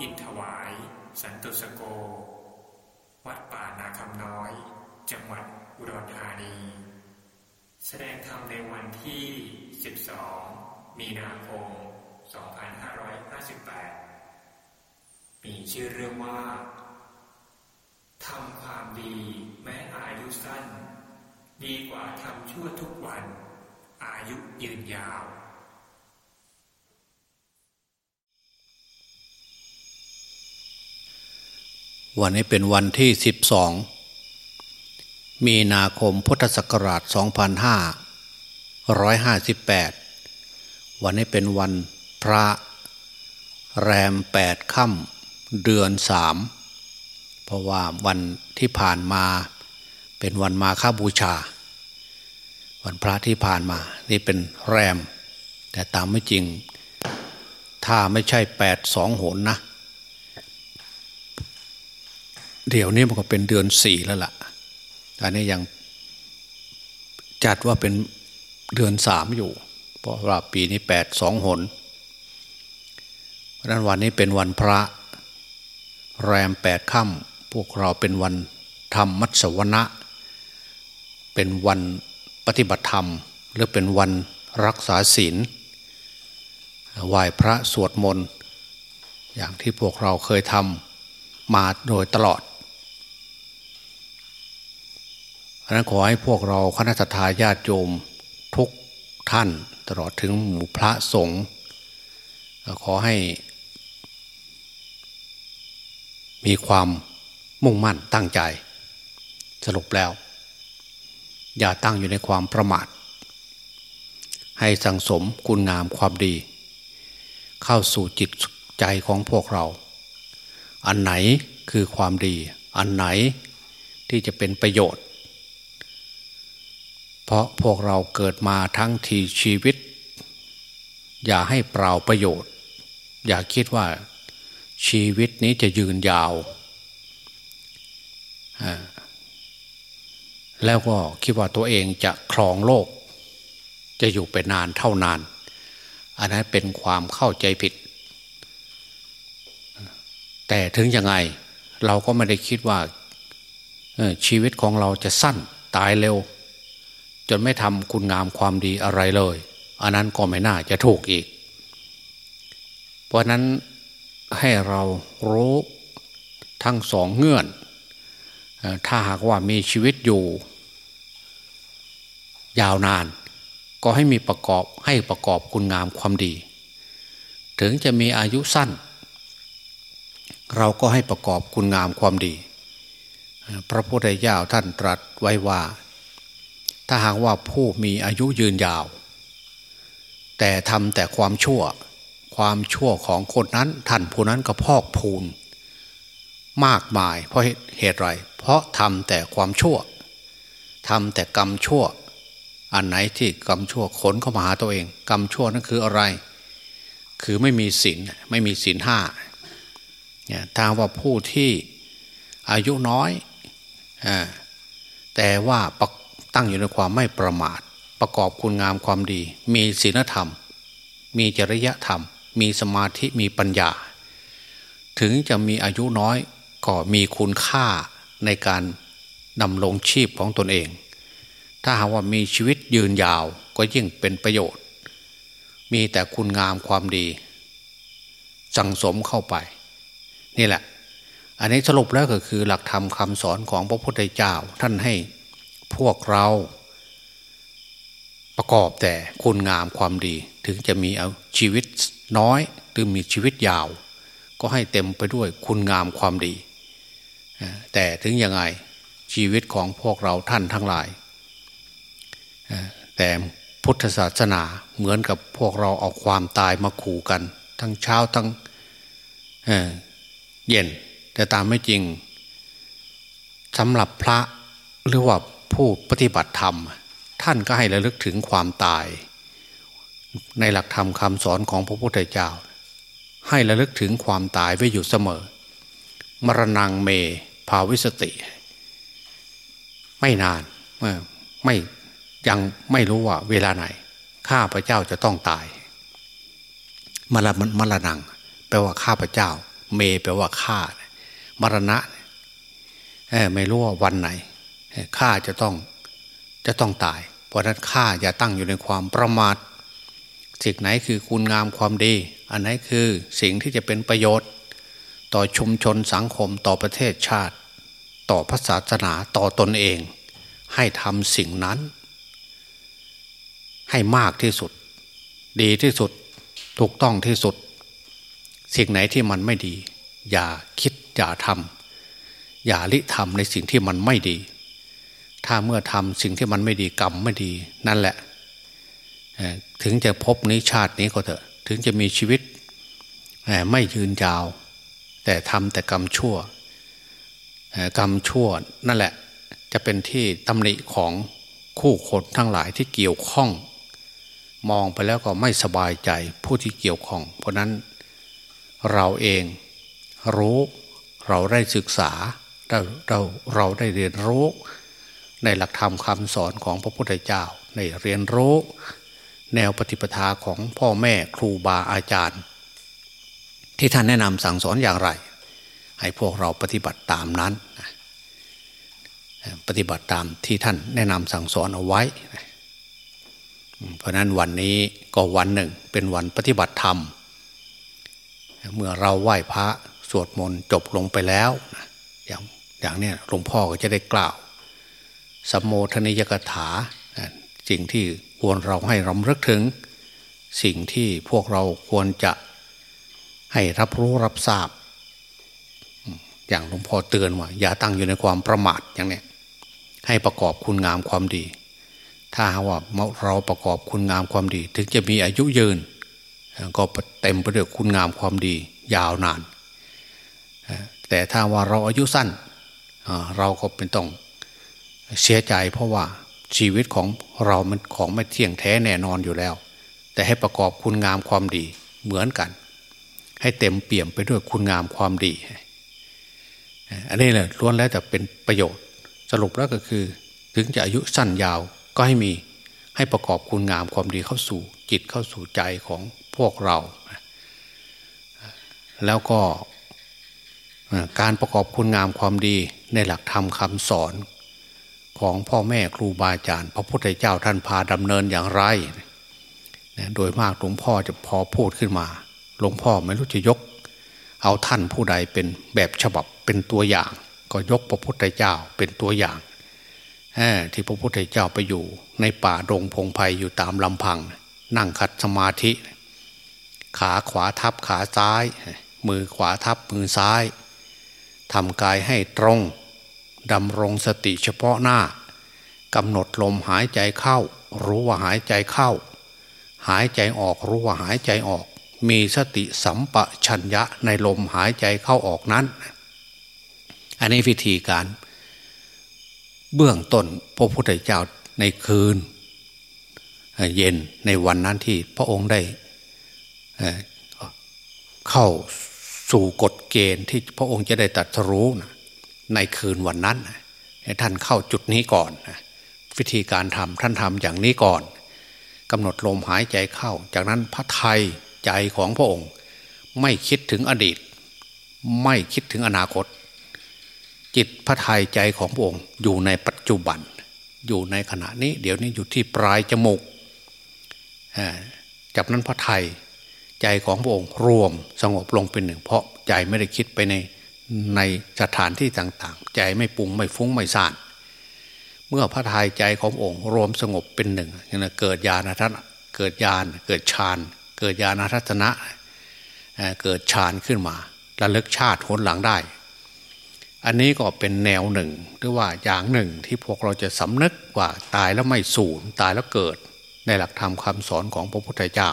อินถวาย สันตุสโก วัดป่านาคำน้อย จังหวัดอุดรธานี แสดงธรรมในวันที่ 12 มีนาคม 2558 มีชื่อเรื่องว่าทำความดีแม้อายุสั้น ดีกว่าทำชั่วทุกวัน อายุยืนยาว วันนี้เป็นวันที่ 12 มีนาคมพุทธศักราช 2558 วันนี้เป็นวันพระแรมแปดค่ำเดือนสามเพราะว่าวันที่ผ่านมาเป็นวันมาฆบูชา วันพระที่ผ่านมา นี่เป็นแรม แต่ตามไม่จริง ถ้าไม่ใช่แปดสองโหนนะ เดี๋ยวนี้มันก็เป็นเดือนสี่แล้วล่ะแตอนนี้ยังจัดว่าเป็นเดือนสามอยู่ เพราะว่าปีนี้แปดสองหนเพราะนั้นวันนี้เป็นวันพระ แรมแปดค่ำพวกเราเป็นวันธรรมมัสวนะ เป็นวันปฏิบัติธรรม หรือเป็นวันรักษาศีลไหว้พระสวดมนต์อย่างที่พวกเราเคยทำมาโดยตลอด เพราะนั้นขอให้พวกเราคณะทาญาติโยมทุกท่านตลอดถึงหมู่พระสงฆ์ขอให้ มีความมุ่งมั่นตั้งใจ สรุปแล้ว อย่าตั้งอยู่ในความประมาท ให้สังสมคุณงามความดี เข้าสู่จิตใจของพวกเรา อันไหนคือความดี อันไหนที่จะเป็นประโยชน์ เพราะพวกเราเกิดมาทั้งทีชีวิต อย่าให้เปล่าประโยชน์ อย่าคิดว่าชีวิตนี้จะยืนยาว แล้วก็คิดว่าตัวเองจะครองโลก จะอยู่ไปนานเท่านาน อันนั้นเป็นความเข้าใจผิด แต่ถึงยังไงเราก็ไม่ได้คิดว่าชีวิตของเราจะสั้นตายเร็ว จนไม่ทำคุณงามความดีอะไรเลย อันนั้นก็ไม่น่าจะถูกอีก เพราะนั้นให้เรารู้ทั้งสองเงื่อน ถ้าหากว่ามีชีวิตอยู่ ยาวนาน ก็ให้มีประกอบให้ประกอบคุณงามความดี ถึงจะมีอายุสั้น เราก็ให้ประกอบคุณงามความดี พระพุทธเจ้าท่านตรัสไว้ว่า ถ้าหากว่าผู้มีอายุยืนยาว แต่ทำแต่ความชั่ว ความชั่วของคนนั้นท่านผู้นั้นก็พอกพูน มากมายเพราะเหตุไรเพราะทำแต่ความชั่วทำแต่กรรมชั่ว อันไหนที่กรรมชั่วขนเข้ามาหาตัวเอง กรรมชั่วนั่นคืออะไร คือไม่มีศีลไม่มีศีลห้าเนี่ยทางว่าผู้ที่อายุน้อยอแต่ว่า ตั้งอยู่ในความไม่ประมาท ประกอบคุณงามความดี มีศีลธรรม มีจริยธรรม มีสมาธิมีปัญญา ถึงจะมีอายุน้อยก็มีคุณค่าในการดำรงชีพของตนเอง ถ้าหากว่ามีชีวิตยืนยาวก็ยิ่งเป็นประโยชน์ มีแต่คุณงามความดี สังสมเข้าไป นี่แหละ อันนี้สรุปแล้วก็คือหลักธรรมคำสอนของพระพุทธเจ้าท่านให้ พวกเราประกอบแต่คุณงามความดี ถึงจะมีเอาชีวิตน้อยหรือมีชีวิตยาว ก็ให้เต็มไปด้วยคุณงามความดี แต่ถึงยังไงชีวิตของพวกเราท่านทั้งหลาย แต่พุทธศาสนาเหมือนกับพวกเราเอาความตายมาขู่กัน ทั้งเช้าทั้งเย็น แต่ตามไม่จริงสำหรับพระหรือว่า ผู้ปฏิบัติธรรม ท่านก็ให้ระลึกถึงความตาย ในหลักธรรมคำสอนของพระพุทธเจ้า ให้ระลึกถึงความตายไว้อยู่เสมอ มรณงเม ภาวิสติ ไม่นานไม่ยังไม่รู้ว่าเวลาไหน ข้าพระเจ้าจะต้องตายมรมรณงแปลว่าข้าพเจ้า เม แปลว่าฆ่ามรณะไม่รู้ว่าวันไหน ข้าจะต้องจะต้องตาย เพราะนั้นข้าอย่าตั้งอยู่ในความประมาทสิ่งไหนคือคุณงามความดี อันไหนคือสิ่งที่จะเป็นประโยชน์ ต่อชุมชนสังคมต่อประเทศชาติ ต่อพระศาสนาต่อตนเอง ให้ทำสิ่งนั้น ให้มากที่สุด ดีที่สุดถูกต้องที่สุด สิ่งไหนที่มันไม่ดี อย่าคิดอย่าทำอย่าลิทำในสิ่งที่มันไม่ดี ถ้าเมื่อทำสิ่งที่มันไม่ดีกรรมไม่ดีนั่นแหละ ถึงจะพบนี้ชาตินี้ก็เถอะ ถึงจะมีชีวิตไม่ยืนยาว แต่ทำแต่กรรมชั่วกรรมชั่วนั่นแหละ จะเป็นที่ตำหนิของคู่คนทั้งหลายที่เกี่ยวข้อง มองไปแล้วก็ไม่สบายใจผู้ที่เกี่ยวข้อง เพราะนั้นเราเองรู้เราได้ศึกษาเราเราเราได้เรียนรู้ ในหลักธรรมคำสอนของพระพุทธเจ้าในเรียนรู้ แนวปฏิปทาของพ่อแม่ครูบาอาจารย์ ที่ท่านแนะนำสั่งสอนอย่างไร ให้พวกเราปฏิบัติตามนั้น ปฏิบัติตามที่ท่านแนะนำสั่งสอนเอาไว้ เพราะนั้นวันนี้ก็วันหนึ่งเป็นวันปฏิบัติธรรม เมื่อเราไหว้พระสวดมนต์จบลงไปแล้ว อย่างอย่างนี้หลวงพ่อก็จะได้กล่าว สัมโมทนิยกถาสิ่งที่ควรเราให้รำลึกถึง สิ่งที่พวกเราควรจะให้รับรู้รับทราบ อย่างหลวงพ่อเตือนว่า อย่าตั้งอยู่ในความประมาทอย่างนี้ให้ประกอบคุณงามความดี ถ้าว่าเราประกอบคุณงามความดี ถึงจะมีอายุยืน ก็เต็มไปด้วยคุณงามความดี ยาวนาน แต่ถ้าว่าเราอายุสั้น เราก็เป็นต้อง เสียใจเพราะว่าชีวิตของเรามันของไม่เที่ยงแท้แน่นอนอยู่แล้ว แต่ให้ประกอบคุณงามความดีเหมือนกัน ให้เต็มเปี่ยมไปด้วยคุณงามความดี อันนี้แหละล้วนแล้วแต่เป็นประโยชน์ สรุปแล้วก็คือ ถึงจะอายุสั้นยาวก็ให้มีให้ประกอบคุณงามความดีเข้าสู่จิตเข้าสู่ใจของพวกเรา แล้วก็การประกอบคุณงามความดีในหลักธรรมคำสอน ของพ่อแม่ครูบาอาจารย์ พระพุทธเจ้าท่านพาดำเนินอย่างไร โดยมากหลวงพ่อจะพอพูดขึ้นมา หลวงพ่อไม่รู้จะยก เอาท่านผู้ใดเป็นแบบฉบับเป็นตัวอย่าง ก็ยกพระพุทธเจ้าเป็นตัวอย่างที่พระพุทธเจ้าไปอยู่ ในป่าดงพงไพ่อยู่ตามลำพัง นั่งคัดสมาธิ ขาขวาทับขาซ้าย มือขวาทับมือซ้ายทำกายให้ตรง ดำรงสติเฉพาะหน้ากำหนดลมหายใจเข้า รู้ว่าหายใจเข้า หายใจออกรู้ว่าหายใจออก มีสติสัมปชัญญะในลมหายใจเข้าออกนั้น อันนี้วิธีการ เบื้องต้นพระพุทธเจ้าในคืน เย็นในวันนั้นที่พระองค์ได้เข้าสู่กฎเกณฑ์ที่พระองค์จะได้ตัดรู้นะ ในคืนวันนั้นให้ท่านเข้าจุดนี้ก่อนวิธีการทำท่านทำอย่างนี้ก่อนกำหนดลมหายใจเข้า จากนั้นพระไทยใจของพระองค์ ไม่คิดถึงอดีต ไม่คิดถึงอนาคต จิตพระไทยใจของพระองค์อยู่ในปัจจุบัน อยู่ในขณะนี้ เดี๋ยวนี้อยู่ที่ปลายจมูกจากนั้นพระไทยใจของพระองค์รวมสงบลงเป็นหนึ่ง เพราะใจไม่ได้คิดไปใน ในสถานที่ต่างๆ ใจไม่ปุงไม่ฟุ้งไม่ซ่าน เมื่อพระทัยใจขององค์รวมสงบเป็นหนึ่งเกิดญาณทัศนเกิดญาณเกิดฌานเกิดญาณทัศนะเกิดฌานขึ้นมาระลึกชาติหนหลังได้ อันนี้ก็เป็นแนวหนึ่งหรือว่าอย่างหนึ่งที่พวกเราจะสำนึกว่าตายแล้วไม่สูญตายแล้วเกิด ในหลักธรรมคำสอนของพระพุทธเจ้า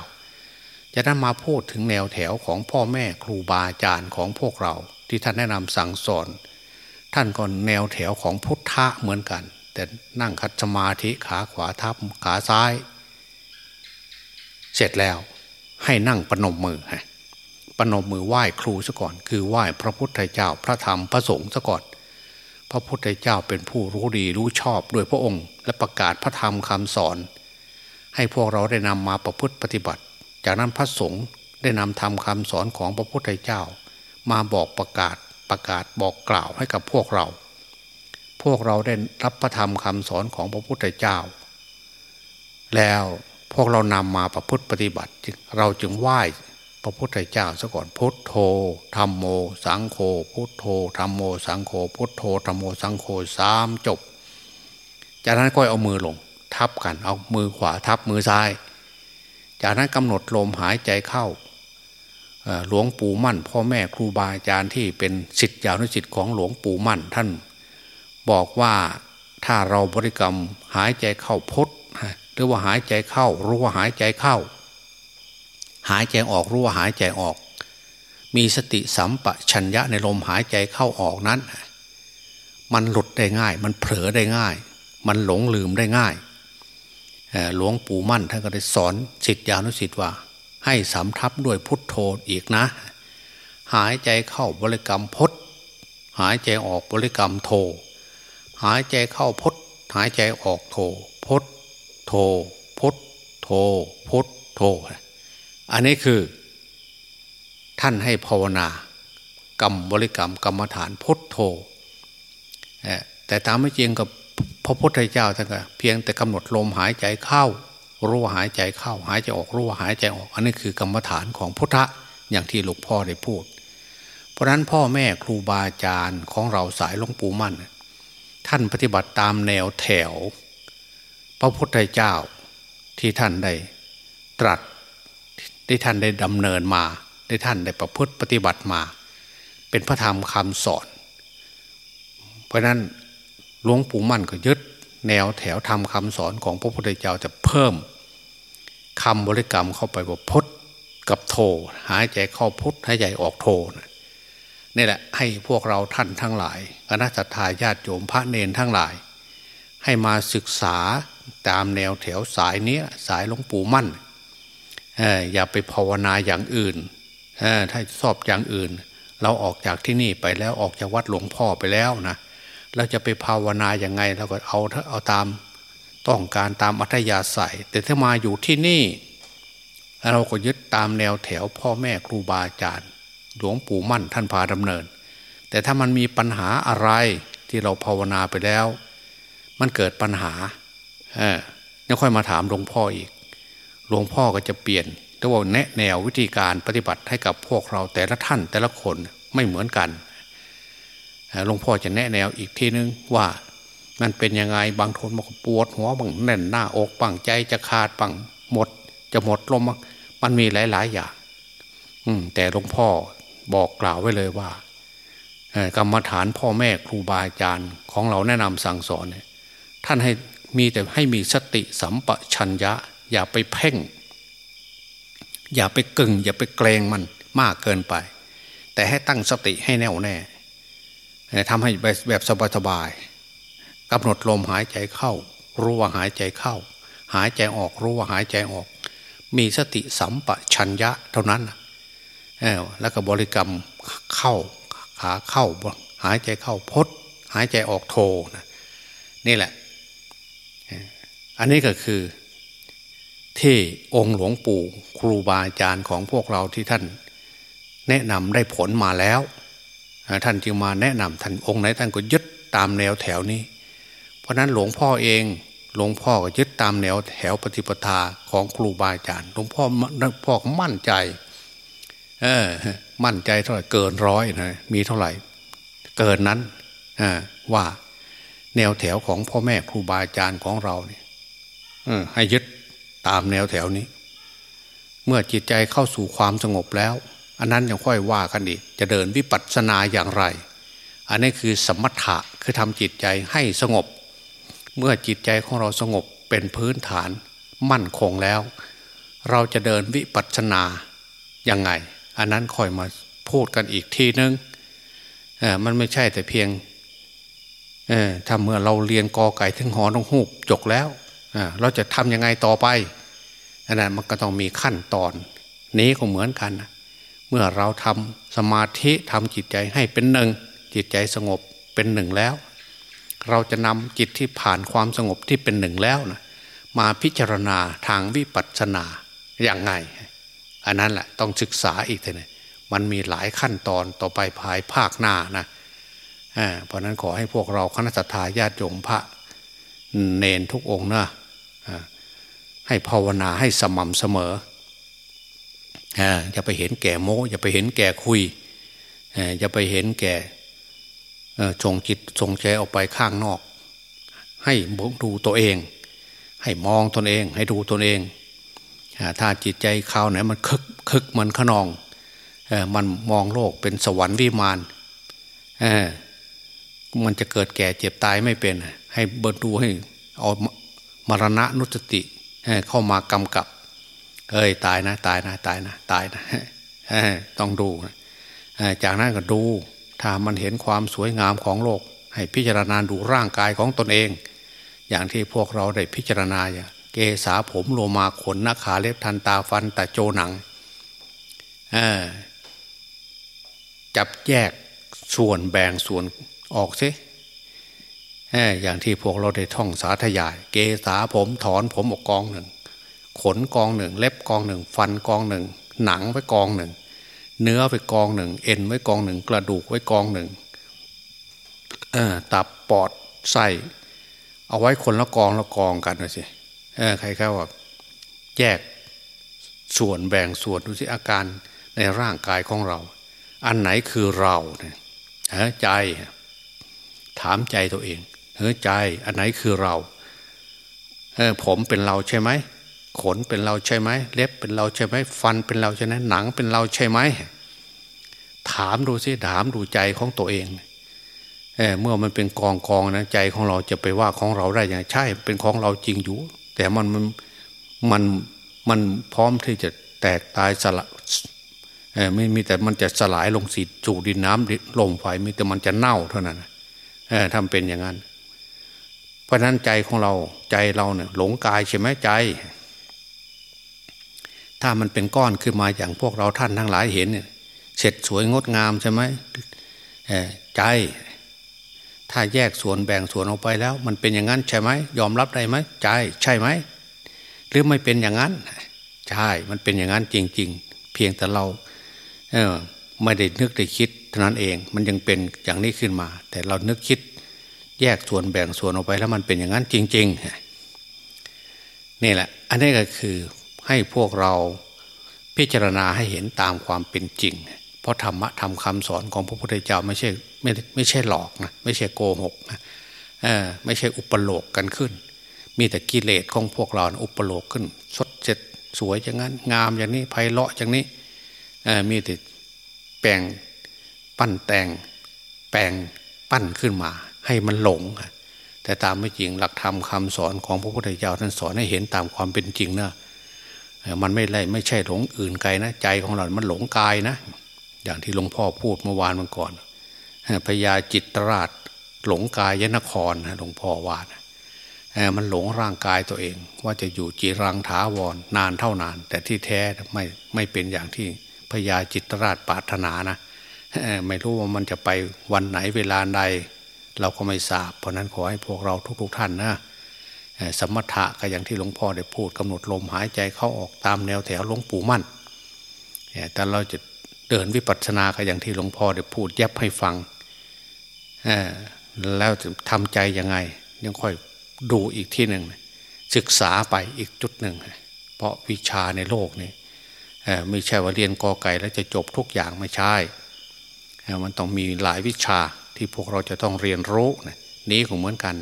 จะนั้นมาพูดถึงแนวแถวของพ่อแม่ครูบาอาจารย์ของพวกเรา ที่ท่านแนะนำสั่งสอน ท่านก็แนวแถวของพุทธะเหมือนกัน แต่นั่งคัดสมาธิขาขวาทับขาซ้าย เสร็จแล้วให้นั่งปนมมือฮะปนมมือไหว้ครูซะก่อน คือไหว้พระพุทธเจ้าพระธรรมพระสงฆ์ซะก่อน พระพุทธเจ้าเป็นผู้รู้ดีรู้ชอบด้วยพระองค์ และประกาศพระธรรมคำสอน ให้พวกเราได้นำมาประพฤติปฏิบัติ จากนั้นพระสงฆ์ได้นำธรรมคาสอนของพระพุทธเจ้า มาบอกประกาศประกาศบอกกล่าวให้กับพวกเรา พวกเราได้รับพระธรรมคำสอนของพระพุทธเจ้า แล้วพวกเรานำมาประพฤติปฏิบัติ เราจึงไหว้พระพุทธเจ้าซะก่อนพุทโธธรรมโม สังโฆพุทโธธรรมโม สังโฆพุทโธธรรมโมสังโฆสามจบ จากนั้นก็เอามือลง ทับกันเอามือขวาทับมือซ้าย จากนั้นกำหนดลมหายใจเข้า หลวงปู่มั่น พ่อแม่ครูบาอาจารย์ที่เป็นสิทธิยาวนุสิทธิ์ของหลวงปู่มั่น ท่านบอกว่าถ้าเราบริกรรมหายใจเข้าพดหรือว่าหายใจเข้ารู้ว่าหายใจเข้า หายใจออกรู้ว่าหายใจออก มีสติสัมปชัญญะในลมหายใจเข้าออกนั้น มันหลุดได้ง่าย มันเผลอได้ง่าย มันหลงลืมได้ง่ายหลวงปู่มั่นท่านก็ได้สอนสิทธิานุสิทธิ์ว่า ให้สำทับด้วยพุทโธอีกนะ หายใจเข้าบริกรรมพดหายใจออกบริกรรมโท หายใจเข้าพดหายใจออกโทพดโทพดโทพดโท อันนี้คือ ท่านให้ภาวนากรรมบริกรรมกรรมฐานพดโทแต่ตามไม่จริงกับพระพุทธเจ้าท่านก็เพียงแต่กำหนดลมหายใจเข้า รู้ว่าหายใจเข้าหายใจออกรู้ว่าหายใจออก อันนี้คือกรรมฐานของพุทธะอย่างที่หลวงพ่อได้พูด เพราะนั้นพ่อแม่ครูบาอาจารย์ของเราสายหลวงปู่มั่น ท่านปฏิบัติตามแนวแถว พระพุทธเจ้าที่ท่านได้ตรัสที่ท่านได้ดำเนินมาได้ท่านได้ประพฤติปฏิบัติมา เป็นพระธรรมคำสอน เพราะนั้นหลวงปู่มั่นก็ยึด แนวแถวทำคำสอนของพระพุทธเจ้าจะเพิ่มคำบริกรรมเข้าไปว่าพดกับโท หายใจเข้าพุทหายใจออกโทนี่แหละให้พวกเราท่านทั้งหลายคณะทาญาติโยมพระเนนทั้งหลาย ให้มาศึกษาตามแนวแถวสายนี้สายหลวงปู่มั่นอย่าไปภาวนาอย่างอื่นถ้าชอบอย่างอื่น เราออกจากที่นี่ไปแล้วออกจากวัดหลวงพ่อไปแล้วนะ เราจะไปภาวนาอย่างไงเราก็เอาเอาตามต้องการตามอัธยาศัย แต่ถ้ามาอยู่ที่นี่ เราก็ยึดตามแนวแถวพ่อแม่ครูบาอาจารย์ หลวงปู่มั่นท่านพาดำเนิน แต่ถ้ามันมีปัญหาอะไรที่เราภาวนาไปแล้ว มันเกิดปัญหาเออแล้วค่อยมาถามหลวงพ่ออีก หลวงพ่อก็จะเปลี่ยนแต่ว่าแนะแนววิธีการปฏิบัติให้กับพวกเราแต่ละท่านแต่ละคนไม่เหมือนกัน หลวงพ่อจะแนะแนวอีกทีนึงว่ามันเป็นยังไงบางทนบอกปวดหัวบางแน่นหน้าอกบังใจจะขาดบังหมด จะหมดลมมันมีหลาย ๆ อย่าง อืม แต่หลวงพ่อบอกกล่าวไว้เลยว่ากรรมฐานพ่อแม่ครูบาอาจารย์ของเราแนะนำสั่งสอนเนี่ยท่านให้มีแต่ให้มีสติสัมปชัญญะ อย่าไปเพ่ง อย่าไปกึ่ง อย่าไปเกรงมันมากเกินไป แต่ให้ตั้งสติให้แน่วแน่ ทำให้แบบสบายๆกำหนดลมหายใจเข้า รู้ว่าหายใจเข้า หายใจออกรู้ว่าหายใจออก มีสติสัมปชัญญะเท่านั้นแล้วก็บริกรรมเข้าขาเข้า หายใจเข้าพดหายใจออกโทนะนี่แหละ อันนี้ก็คือที่องค์หลวงปู่ครูบาอาจารย์ของพวกเราที่ท่านแนะนำได้ผลมาแล้ว ท่านจึงมาแนะนำท่านองค์ไหนท่านก็ยึดตามแนวแถวนี้ เพราะนั้นหลวงพ่อเองหลวงพ่อก็ยึดตามแนวแถวปฏิปทาของครูบาอาจารย์หลวงพ่อพ่อมั่นใจเออมั่นใจเท่าไหร่เกินร้อยนะมีเท่าไหร่ เกินนั้นว่าแนวแถวของพ่อแม่ครูบาอาจารย์ของเราเนี่ยให้ยึดตามแนวแถวนี้ เมื่อจิตใจเข้าสู่ความสงบแล้ว อันนั้นยังค่อยว่ากันอีกจะเดินวิปัสสนาอย่างไร อันนี้คือสมถะคือทำจิตใจให้สงบ เมื่อจิตใจของเราสงบเป็นพื้นฐานมั่นคงแล้ว เราจะเดินวิปัสสนายังไง อันนั้นค่อยมาพูดกันอีกทีนึงมันไม่ใช่แต่เพียงถ้าเมื่อเราเรียนกอไก่ถึงหอต้องหูบจกแล้วเเราจะทำยังไงต่อไปอันนั้นมันก็ต้องมีขั้นตอน นี้ก็เหมือนกันนะ เมื่อเราทำสมาธิทำจิตใจให้เป็นหนึ่ง จิตใจสงบเป็นหนึ่งแล้ว เราจะนำจิตที่ผ่านความสงบที่เป็นหนึ่งแล้วนะมาพิจารณาทางวิปัสสนาอย่างไง อันนั้นแหละต้องศึกษาอีกทีนึงมันมีหลายขั้นตอนต่อไปภายภาคหน้านะเพราะนั้นขอให้พวกเราคณะสัตยาญาติโยมพระเนนทุกองค์นะให้ภาวนาให้สม่ำเสมอ อย่าไปเห็นแก่โม้ อย่าไปเห็นแก่คุยอย่าไปเห็นแก่ชงจิตชงใจออกไปข้างนอก ให้ดูตัวเอง ให้มองตนเอง ให้ดูตนเองถ้าจิตใจเขาไหนมันคึกคึกมันขนองมันมองโลกเป็นสวรรค์วิมานมันจะเกิดแก่เจ็บตายไม่เป็น ให้เบิดดูให้เอามรณะนุสติเข้ามากำกับ เอ้ยตายนะ ตายนะ ตายนะ ตายนะต้องดูจากนั้นก็ดู ถ้ามันเห็นความสวยงามของโลก ให้พิจารณาดูร่างกายของตนเอง อย่างที่พวกเราได้พิจารณาอย่างเกษาผมโลมาขนนักขาเล็บทันตาฟันตะโจหนังจับแยกส่วนแบ่งส่วนออกซิอย่างที่พวกเราได้ท่องสาธยาย เกษาผมถอนผมออกกองหนึ่ง ขนกองหนึ่ง เล็บกองหนึ่ง ฟันกองหนึ่ง หนังไว้กองหนึ่ง เนื้อไว้กองหนึ่ง เอ็นไว้กองหนึ่ง กระดูกไว้กองหนึ่งตับปอดไส้เอาไว้คนละกองละกองกันนะสิใครเขาว่าแยกส่วนแบ่งส่วนดูสิอาการในร่างกายของเรา อันไหนคือเราเนี่ยใจ ถามใจตัวเองเฮ้ยใจ อันไหนคือเราเออผมเป็นเราใช่ไหม ขนเป็นเราใช่ไหมเล็บเป็นเราใช่ไหมฟันเป็นเราใช่ไหมหนังเป็นเราใช่ไหมถามดูสิถามดูใจของตัวเองเอเมื่อมันเป็นกองกองนะใจของเราจะไปว่าของเราได้อย่างใช่ เป็นของเราจริงอยู่ แต่มันมันมันมันพร้อมที่จะแตกตายสละไม่มีแต่มันจะสลายลงสีจู่ดินน้ำลมไฟมีแต่มันจะเน่าเท่านั้นออทำเป็นอย่างนั้น เพราะนั้นใจของเราใจเราเนี่ยหลงกายใช่ไหมใจ ถ้ามันเป็นก้อนขึ้นมาอย่างพวกเราท่านทั้งหลายเห็นเนี่ยเสร็จสวยงดงามใช่ไหมใจ ถ้าแยกส่วนแบ่งส่วนออกไปแล้ว มันเป็นอย่างนั้นใช่ไหมยอมรับได้ไหมใจใช่ไหมหรือไม่เป็นอย่างนั้น ใช่ มันเป็นอย่างนั้นจริง ๆ เพียงแต่เราเออไม่ได้นึกได้คิดเท่านั้นเอง มันยังเป็นอย่างนี้ขึ้นมา แต่เรานึกคิด แยกส่วนแบ่งส่วนออกไปแล้วมันเป็นอย่างนั้นจริง ๆ นี่แหละ อันนี้ก็คือ ให้พวกเราพิจารณาให้เห็นตามความเป็นจริง เพราะธรรมะทำคำสอนของพระพุทธเจ้าไม่ใช่ไม่ไม่ใช่หลอกนะไม่ใช่โกหกนะเออไม่ใช่อุปโลกกันขึ้น มีแต่กิเลสของพวกเราอุปโลกขึ้นสดเจ็ดสวยอย่างนั้น งามอย่างนี้ไพเราะอย่างนี้เออมีแต่แปลงปั้นแต่งแปลงปั้นขึ้นมา ให้มันหลง แต่ตามไม่จริงหลักธรรมคาสอนของพระพุทธเจ้าท่านสอนให้เห็นตามความเป็นจริงนะ มันไม่ไรไม่ใช่หลงอื่นไกลนะใจของเรา มันหลงกายนะ อย่างที่หลวงพ่อพูดเมื่อวานเมันก่อนพญาจิตราชหลงกายยนครหลวงพ่อวานมันหลงร่างกายตัวเอง ว่าจะอยู่จีรังถาวรนานเท่านาน แต่ที่แท้ไม่ไม่เป็นอย่างที่พญาจิตราชปรารถนานะไม่รู้ว่ามันจะไปวันไหนเวลาใด เราก็ไม่ทราบ เพราะนั้นขอให้พวกเราทุกๆท่านนะ สมถะก็อย่างที่หลวงพ่อได้พูดกำหนดลมหายใจเข้าออกตามแนวแถวหลวงปู่มั่นแต่เราจะเดินวิปัสสนาก็อย่างที่หลวงพ่อได้พูดแยบให้ฟังแล้วจะทำใจยังไงยังค่อยดูอีกที่หนึ่งศึกษาไปอีกจุดหนึ่ง เพราะวิชาในโลกนี่ไม่ใช่ว่าเรียนกอไก่แล้วจะจบทุกอย่างไม่ใช่มันต้องมีหลายวิชาที่พวกเราจะต้องเรียนรู้นี้ก็เหมือนกัน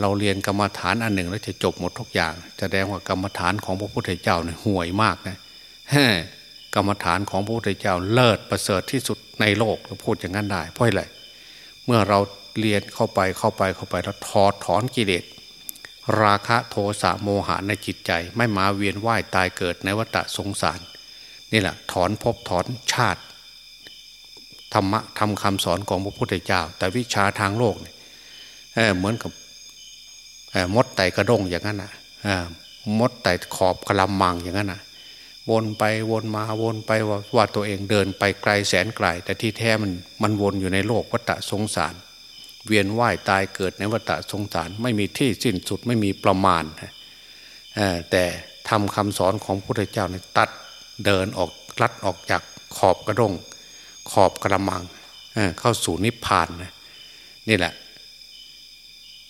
เราเรียนกรรมฐานอันหนึ่งแล้วจะจบหมดทุกอย่าง แสดงว่ากรรมฐานของพระพุทธเจ้าเนี่ยห่วยมากนะกรรมฐานของพระพุทธเจ้าเลิศประเสริฐที่สุดในโลกเราพูดอย่างนั้นได้เพราะอะไรเมื่อเราเรียนเข้าไปเข้าไปเข้าไปแล้วถอดถอนกิเลสราคะโทสะโมหะในจิตใจ ไม่มาเวียนว่ายตายเกิดในวัฏสงสาร นี่แหละ ถอนภพถอนชาติธรรมะทำคำสอนของพระพุทธเจ้า แต่วิชาทางโลกเนี่ยเหมือนกับ มดไต่กระด้งอย่างนั้นนะมดไต่ขอบกระลำมังอย่างนั้นนะวนไปวนมาวนไปว่าว่าตัวเองเดินไปไกลแสนไกล แต่ที่แท้มันมันวนอยู่ในโลกวัฏสงสาร เวียนว่ายตายเกิดในวัฏสงสาร ไม่มีที่สิ้นสุดไม่มีประมาณแต่ทำคำสอนของพระพุทธเจ้าเนี่ยตัดเดินออกลัดออกจากขอบกระดงขอบกระมังเข้าสู่นิพพานนี่แหละ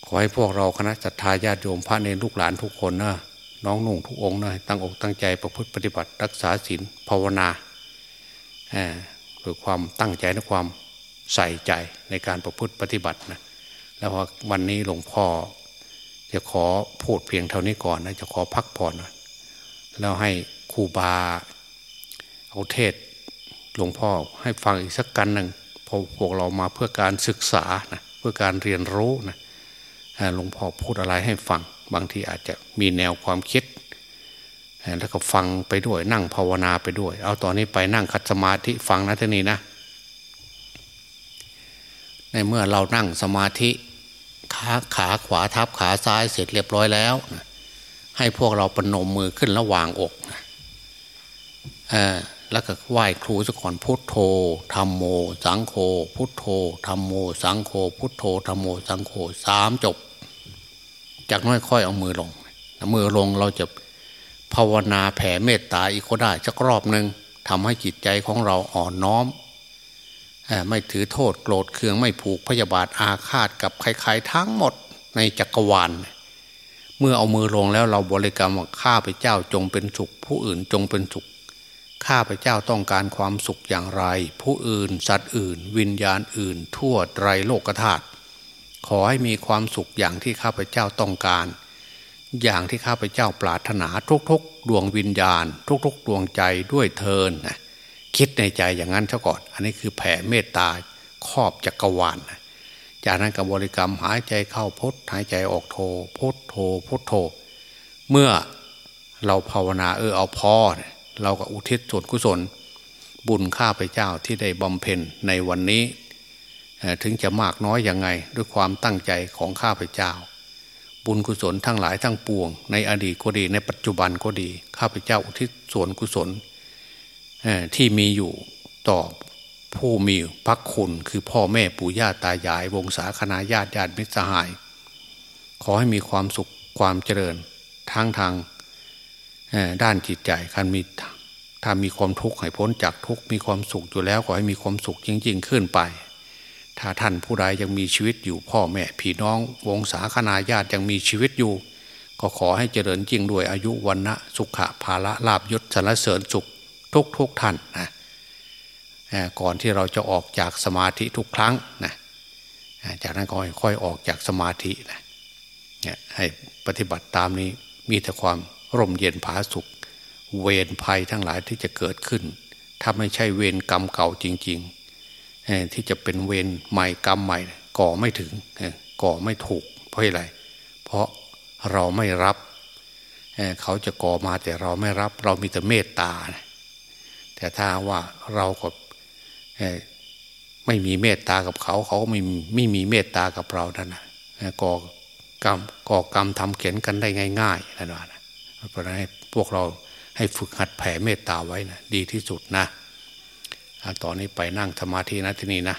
ขอให้พวกเราคณะจัตตาญาติโยมพระเนรลูกหลานทุกคนนะน้องนุ่งทุกองนะตั้งอกตั้งใจประพฤติปฏิบัติรักษาศีลภาวนาด้วยความตั้งใจและความใส่ใจในการประพฤติปฏิบัตินะแล้ววันนี้หลวงพ่อ จะขอพูดเพียงเท่านี้ก่อนนะจะขอพักผ่อนแล้วให้ครูบาเอาเทศหลวงพ่อให้ฟังอีกสักกันหนึ่งพอพวกเรามาเพื่อการศึกษานะเพื่อการเรียนรู้นะ หลวงพ่อพูดอะไรให้ฟัง บางทีอาจจะมีแนวความคิด แล้วก็ฟังไปด้วยนั่งภาวนาไปด้วย เอาตอนนี้ไปนั่งคัดสมาธิฟังนะท่านี้นะ ในเมื่อเรานั่งสมาธิขาขาขวาทับขาซ้ายเสร็จเรียบร้อยแล้วให้พวกเราปนมมือขึ้นระหว่างอกแล้วก็ไหว้ครูสก่อนพุทโธธรรมโม สังโฆพุทโธธรรมโม สังโฆพุทโธธรรมโม สังโฆสามจบ จากน้อยค่อยเอามือลงมือลงเราจะภาวนาแผ่เมตตาอีกก็ได้สักรอบหนึ่งทำให้จิตใจของเราอ่อนน้อม ไม่ถือโทษโกรธเคืองไม่ผูกพยาบาทอาฆาตกับใครๆทั้งหมดในจักรวาล เมื่อเอามือลงแล้วเราบริกรรมว่าข้าพเจ้าจงเป็นสุข ผู้อื่นจงเป็นสุข ข้าพเจ้าต้องการความสุขอย่างไร ผู้อื่นสัตว์อื่น วิญญาณอื่น ทั่วไตรโลกธาตุ ขอให้มีความสุขอย่างที่ข้าพเจ้าต้องการ อย่างที่ข้าพเจ้าปรารถนาทุกๆ ดวงวิญญาณ ทุกๆ ดวงใจด้วยเทินนะคิดในใจอย่างนั้นซะก่อน อันนี้คือแผ่เมตตาครอบจักกรวาลนะจากนั้นกับบริกรรมหายใจเข้าพุทหายใจออกโทพุทโทพุทโท เมื่อเราภาวนาเออเอาพอเราก็อุทิศส่วนกุศล บุญข้าพเจ้าที่ได้บำเพ็ญในวันนี้ ถึงจะมากน้อยอยังไง ด้วยความตั้งใจของข้าพเจ้า บุญกุศลทั้งหลายทั้งปวง ในอดีตก็ดีในปัจจุบันก็ดี ข้าพเจ้าอุทิศส่วนกุศลที่มีอยู่ต่อผู้มีพักคุณคือพ่อแม่ปู่ย่าตายาย วงศาคณาญาติญาติมิตรสหาย ขอให้มีความสุขความเจริญทั้งทางด้านจิตใจคันมีถ้ามีความทุกข์ให้พ้นจากทุกข์มีความสุขอยู่แล้วขอให้มีความสุขจริงๆขึ้นไป ถ้าท่านผู้ใดยังมีชีวิตอยู่พ่อแม่พี่น้องวงศาคณาญาติยังมีชีวิตอยู่ ก็ขอให้เจริญจริงด้วยอายุวันนะสุขะภาละลาบยศสรรเสริญสุขทุกทุกท่านนะก่อนที่เราจะออกจากสมาธิทุกครั้งนะจากนั้นก็ค่อยออกจากสมาธินะให้ปฏิบัติตามนี้มีแต่ความร่มเย็นผาสุข เวรภัยทั้งหลายที่จะเกิดขึ้น ถ้าไม่ใช่เวรกรรมเก่าจริง ๆ ที่จะเป็นเวรใหม่กรรมใหม่ ก่อไม่ถึงก่อไม่ถูกเพราะอะไร เพราะเราไม่รับเขาจะก่อมาแต่เราไม่รับ เรามีแต่เมตตา แต่ถ้าว่าเราก็ไม่มีเมตตากับเขา เขาไม่ไม่มีเมตตากับเรานั่นนะก่อกรรมก่อกรรมทำเขียนกันได้ง่ายๆนั่นแหละเพราะนั้นพวกเราให้ฝึกหัดแผ่เมตตาไว้นะดีที่สุดนะ ตอนนี้ไปนั่งสมาธินะที่นี่นะ